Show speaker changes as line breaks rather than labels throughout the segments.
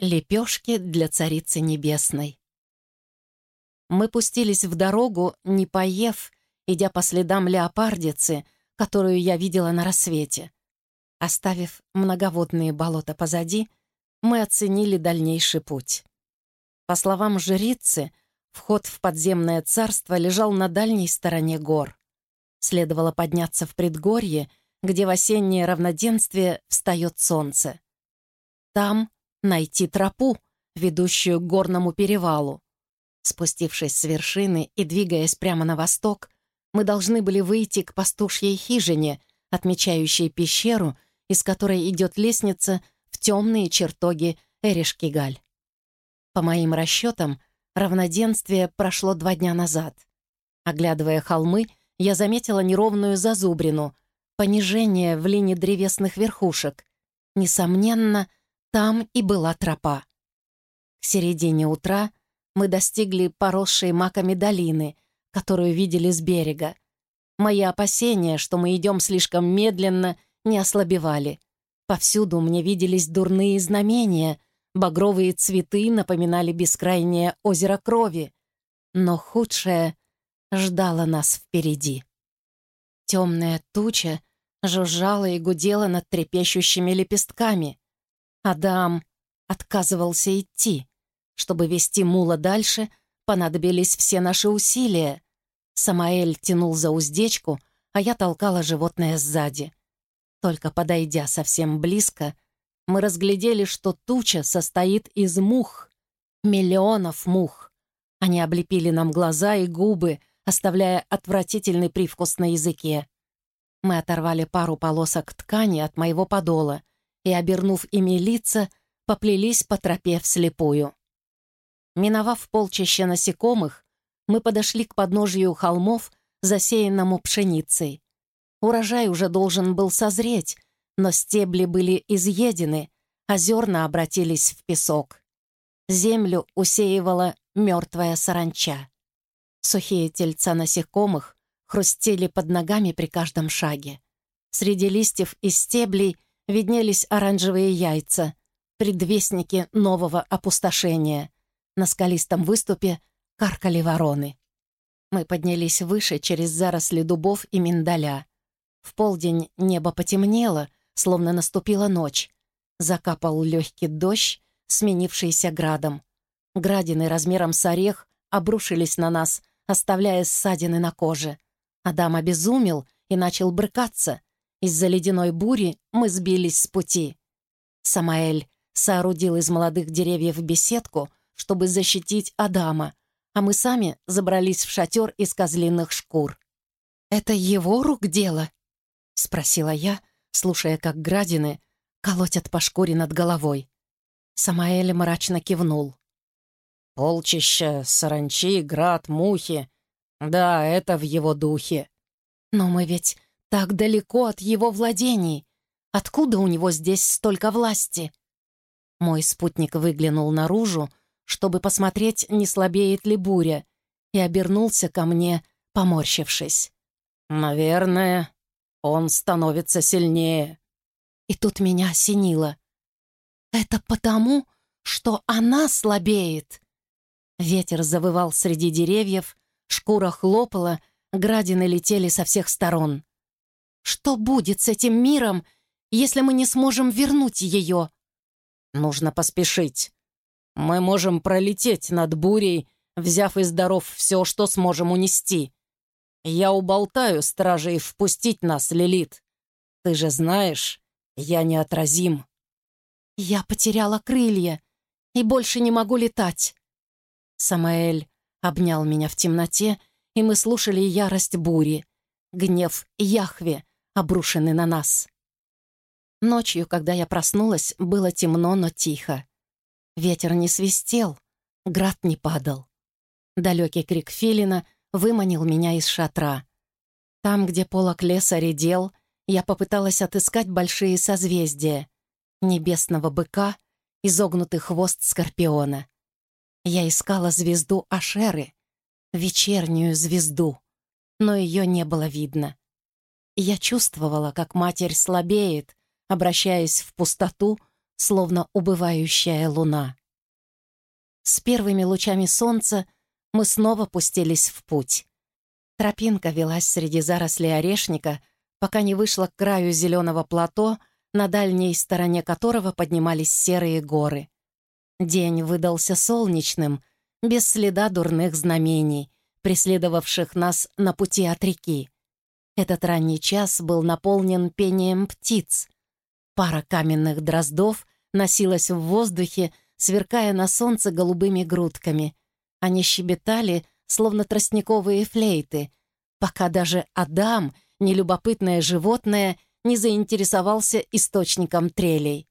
Лепешки для Царицы Небесной. Мы пустились в дорогу, не поев, идя по следам леопардицы, которую я видела на рассвете. Оставив многоводные болота позади, мы оценили дальнейший путь. По словам жрицы, вход в подземное царство лежал на дальней стороне гор. Следовало подняться в предгорье, где в осеннее равноденствие встает солнце. Там найти тропу, ведущую к горному перевалу. Спустившись с вершины и двигаясь прямо на восток, мы должны были выйти к пастушьей хижине, отмечающей пещеру, из которой идет лестница в темные чертоги Эришкигаль. По моим расчетам, равноденствие прошло два дня назад. Оглядывая холмы, я заметила неровную зазубрину, понижение в линии древесных верхушек. Несомненно, там и была тропа. К середине утра мы достигли поросшей маками долины, которую видели с берега. Мои опасения, что мы идем слишком медленно, не ослабевали. Повсюду мне виделись дурные знамения, багровые цветы напоминали бескрайнее озеро крови. Но худшее ждало нас впереди. Темная туча жужжала и гудела над трепещущими лепестками. Адам отказывался идти. Чтобы вести мула дальше, понадобились все наши усилия. Самаэль тянул за уздечку, а я толкала животное сзади. Только подойдя совсем близко, мы разглядели, что туча состоит из мух, миллионов мух. Они облепили нам глаза и губы, оставляя отвратительный привкус на языке. Мы оторвали пару полосок ткани от моего подола и, обернув ими лица, поплелись по тропе вслепую. Миновав полчища насекомых, мы подошли к подножию холмов, засеянному пшеницей. Урожай уже должен был созреть, но стебли были изъедены, а зерна обратились в песок. Землю усеивала мертвая саранча. Сухие тельца насекомых хрустели под ногами при каждом шаге. Среди листьев и стеблей виднелись оранжевые яйца, предвестники нового опустошения. На скалистом выступе каркали вороны. Мы поднялись выше через заросли дубов и миндаля. В полдень небо потемнело, словно наступила ночь. Закапал легкий дождь, сменившийся градом. Градины размером с орех обрушились на нас, оставляя ссадины на коже. Адам обезумел и начал брыкаться. Из-за ледяной бури мы сбились с пути. Самаэль соорудил из молодых деревьев беседку, чтобы защитить Адама, а мы сами забрались в шатер из козлиных шкур. «Это его рук дело?» — спросила я, слушая, как градины колотят по шкуре над головой. Самаэль мрачно кивнул.
«Полчища, саранчи, град, мухи. Да, это в его духе».
«Но мы ведь так далеко от его владений. Откуда у него здесь столько власти?» Мой спутник выглянул наружу, чтобы посмотреть, не слабеет ли буря, и обернулся ко мне, поморщившись.
«Наверное, он становится сильнее».
И тут меня осенило. «Это потому, что она слабеет!» Ветер завывал среди деревьев, шкура хлопала, градины летели со всех сторон. Что будет с этим миром, если мы не сможем вернуть ее?
Нужно поспешить. Мы можем пролететь над бурей, взяв из даров все, что сможем унести. Я уболтаю стражей впустить нас, Лилит. Ты же знаешь, я неотразим.
Я потеряла крылья и больше не могу летать. Самаэль обнял меня в темноте, и мы слушали ярость бури, гнев Яхве, обрушены на нас. Ночью, когда я проснулась, было темно, но тихо. Ветер не свистел, град не падал. Далекий крик филина выманил меня из шатра. Там, где полок леса редел, я попыталась отыскать большие созвездия. Небесного быка, изогнутый хвост скорпиона. Я искала звезду Ашеры, вечернюю звезду, но ее не было видно. Я чувствовала, как матерь слабеет, обращаясь в пустоту, словно убывающая луна. С первыми лучами солнца мы снова пустились в путь. Тропинка велась среди зарослей орешника, пока не вышла к краю зеленого плато, на дальней стороне которого поднимались серые горы. День выдался солнечным, без следа дурных знамений, преследовавших нас на пути от реки. Этот ранний час был наполнен пением птиц. Пара каменных дроздов носилась в воздухе, сверкая на солнце голубыми грудками. Они щебетали, словно тростниковые флейты, пока даже Адам, нелюбопытное животное, не заинтересовался источником трелей.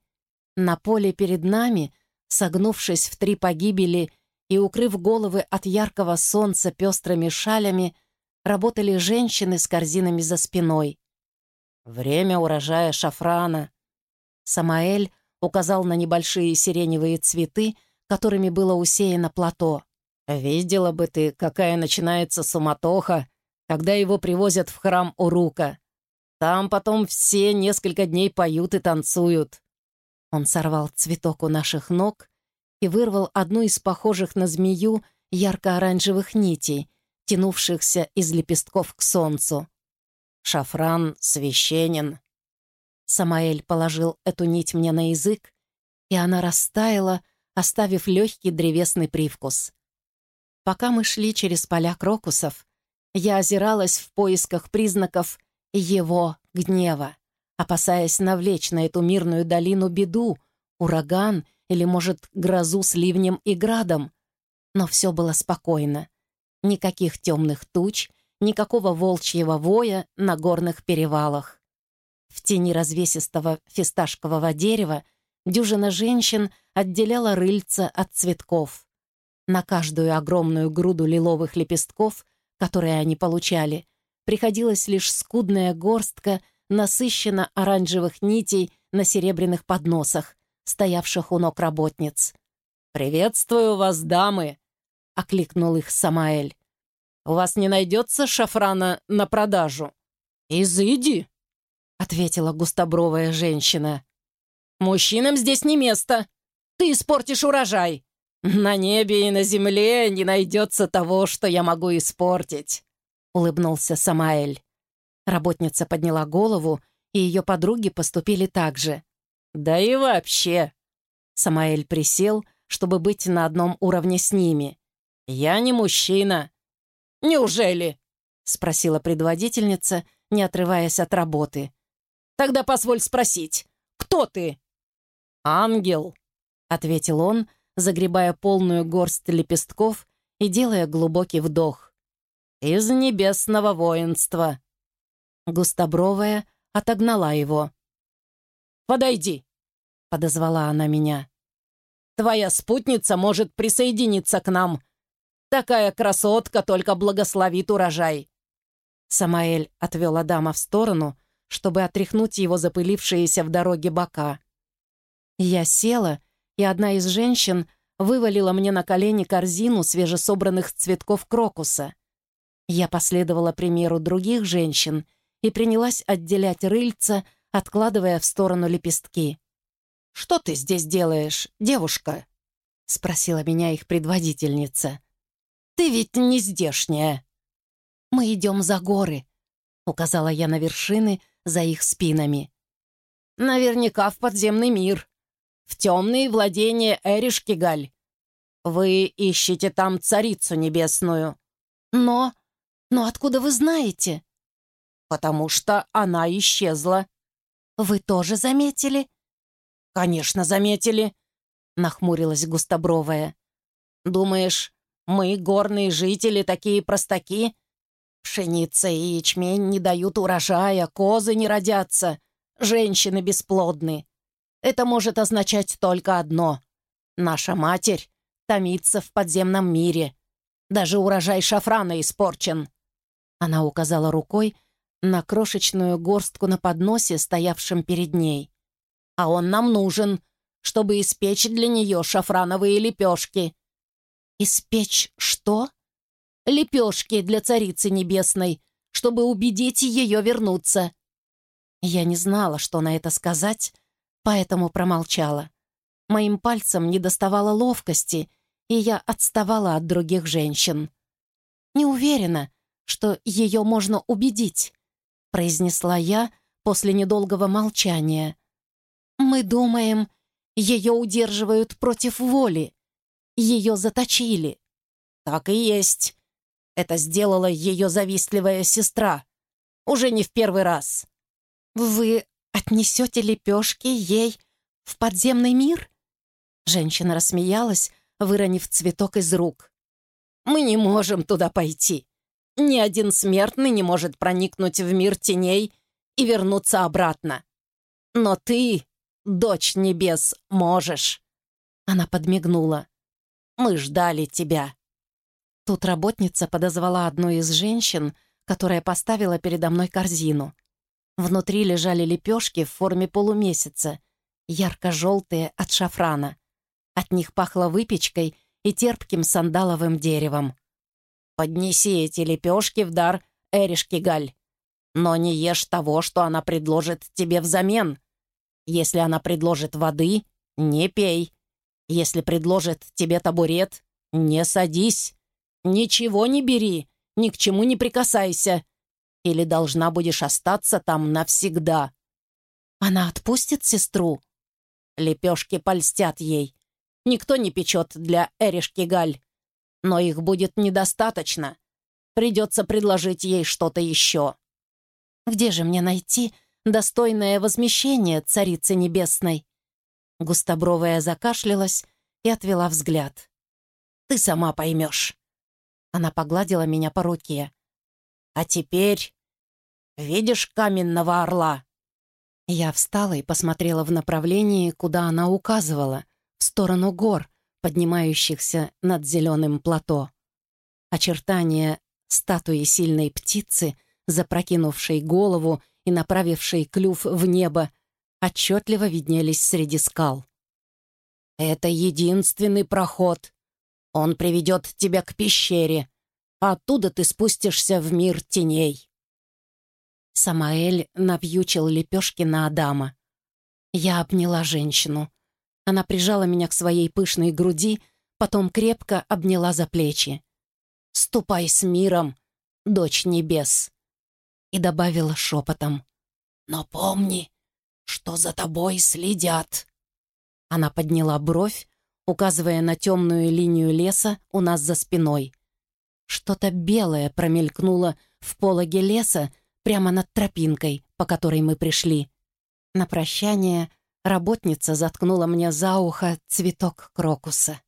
На поле перед нами, согнувшись в три погибели и укрыв головы от яркого солнца пестрыми шалями, работали женщины с корзинами за спиной. «Время урожая шафрана». Самаэль указал на небольшие сиреневые цветы, которыми было усеяно плато. «Видела бы ты, какая начинается суматоха, когда его привозят в храм Урука. Там потом все несколько дней поют и танцуют». Он сорвал цветок у наших ног и вырвал одну из похожих на змею ярко-оранжевых нитей, тянувшихся из лепестков к солнцу. «Шафран священен». Самаэль положил эту нить мне на язык, и она растаяла, оставив легкий древесный привкус. Пока мы шли через поля крокусов, я озиралась в поисках признаков его гнева, опасаясь навлечь на эту мирную долину беду, ураган или, может, грозу с ливнем и градом. Но все было спокойно. Никаких темных туч, никакого волчьего воя на горных перевалах. В тени развесистого фисташкового дерева дюжина женщин отделяла рыльца от цветков. На каждую огромную груду лиловых лепестков, которые они получали, приходилась лишь скудная горстка насыщенно оранжевых нитей на серебряных подносах, стоявших у ног работниц. «Приветствую вас, дамы!» — окликнул их Самаэль. «У вас не найдется шафрана на продажу?» «Изыди!» — ответила густобровая женщина. «Мужчинам здесь не место. Ты испортишь урожай. На небе и на земле не найдется того, что я могу испортить улыбнулся Самаэль. Работница подняла голову, и ее подруги поступили так же. «Да и вообще!» Самаэль присел, чтобы быть на одном уровне с ними. «Я не мужчина». «Неужели?» — спросила предводительница, не отрываясь от работы. «Тогда позволь спросить, кто ты?» «Ангел», — ответил он, загребая полную горсть лепестков и делая глубокий вдох из небесного воинства». Густобровая отогнала его. «Подойди», — подозвала она меня. «Твоя спутница может присоединиться к нам. Такая красотка только благословит урожай». Самаэль отвел Адама в сторону, чтобы отряхнуть его запылившиеся в дороге бока. Я села, и одна из женщин вывалила мне на колени корзину свежесобранных цветков крокуса. Я последовала примеру других женщин и принялась отделять рыльца, откладывая в сторону лепестки. «Что ты здесь делаешь, девушка?» — спросила меня их предводительница. «Ты ведь не здешняя». «Мы идем за горы», — указала я на вершины за их спинами. «Наверняка в подземный мир, в темные владения Эришкигаль. Вы ищете там царицу небесную. Но «Но откуда вы знаете?» «Потому что она исчезла». «Вы тоже заметили?» «Конечно, заметили», — нахмурилась густобровая. «Думаешь, мы, горные жители, такие простаки? Пшеница и ячмень не дают урожая, козы не родятся, женщины бесплодны. Это может означать только одно. Наша матерь томится в подземном мире. Даже урожай шафрана испорчен. Она указала рукой на крошечную горстку на подносе, стоявшем перед ней. «А он нам нужен, чтобы испечь для нее шафрановые лепешки». «Испечь что?» «Лепешки для царицы небесной, чтобы убедить ее вернуться». Я не знала, что на это сказать, поэтому промолчала. Моим пальцем не доставало ловкости, и я отставала от других женщин. «Не уверена, что ее можно убедить», — произнесла я после недолгого молчания. «Мы думаем, ее удерживают против воли. Ее заточили».
«Так и есть. Это сделала ее завистливая сестра. Уже не в первый раз».
«Вы отнесете лепешки ей в подземный мир?» Женщина рассмеялась, выронив цветок из рук.
«Мы не можем туда пойти. Ни один смертный не может проникнуть в мир теней и вернуться обратно. Но ты, дочь небес, можешь». Она подмигнула. «Мы ждали тебя».
Тут работница подозвала одну из женщин, которая поставила передо мной корзину. Внутри лежали лепешки в форме полумесяца, ярко-желтые от шафрана. От них пахло выпечкой и терпким сандаловым деревом.
«Поднеси эти лепешки в дар Эришке Галь, но не ешь того, что она предложит тебе взамен. Если она предложит воды, не пей. Если предложит тебе табурет, не садись. Ничего не бери, ни к чему не прикасайся. Или должна будешь остаться там навсегда».
«Она отпустит сестру?»
Лепешки польстят ей. Никто не печет для Эришки Галь. Но их будет недостаточно. Придется предложить ей что-то еще.
Где же мне найти достойное возмещение царицы небесной?» Густобровая закашлялась и отвела взгляд.
«Ты сама поймешь».
Она погладила меня по руке.
«А теперь... Видишь каменного орла?»
Я встала и посмотрела в направлении, куда она указывала — в сторону гор, поднимающихся над зеленым плато. Очертания статуи сильной птицы, запрокинувшей голову и направившей клюв в небо, отчетливо виднелись среди скал.
«Это единственный проход. Он приведет тебя к пещере. Оттуда ты спустишься в мир теней».
Самаэль навьючил лепешки на Адама. Я обняла женщину. Она прижала меня к своей пышной груди, потом крепко обняла за плечи.
«Ступай с миром, дочь небес!»
И добавила шепотом.
«Но помни, что за тобой следят!»
Она подняла бровь, указывая на темную линию леса у нас за спиной. Что-то белое промелькнуло в пологе леса прямо над тропинкой, по которой мы пришли. На прощание Работница заткнула мне за ухо цветок крокуса.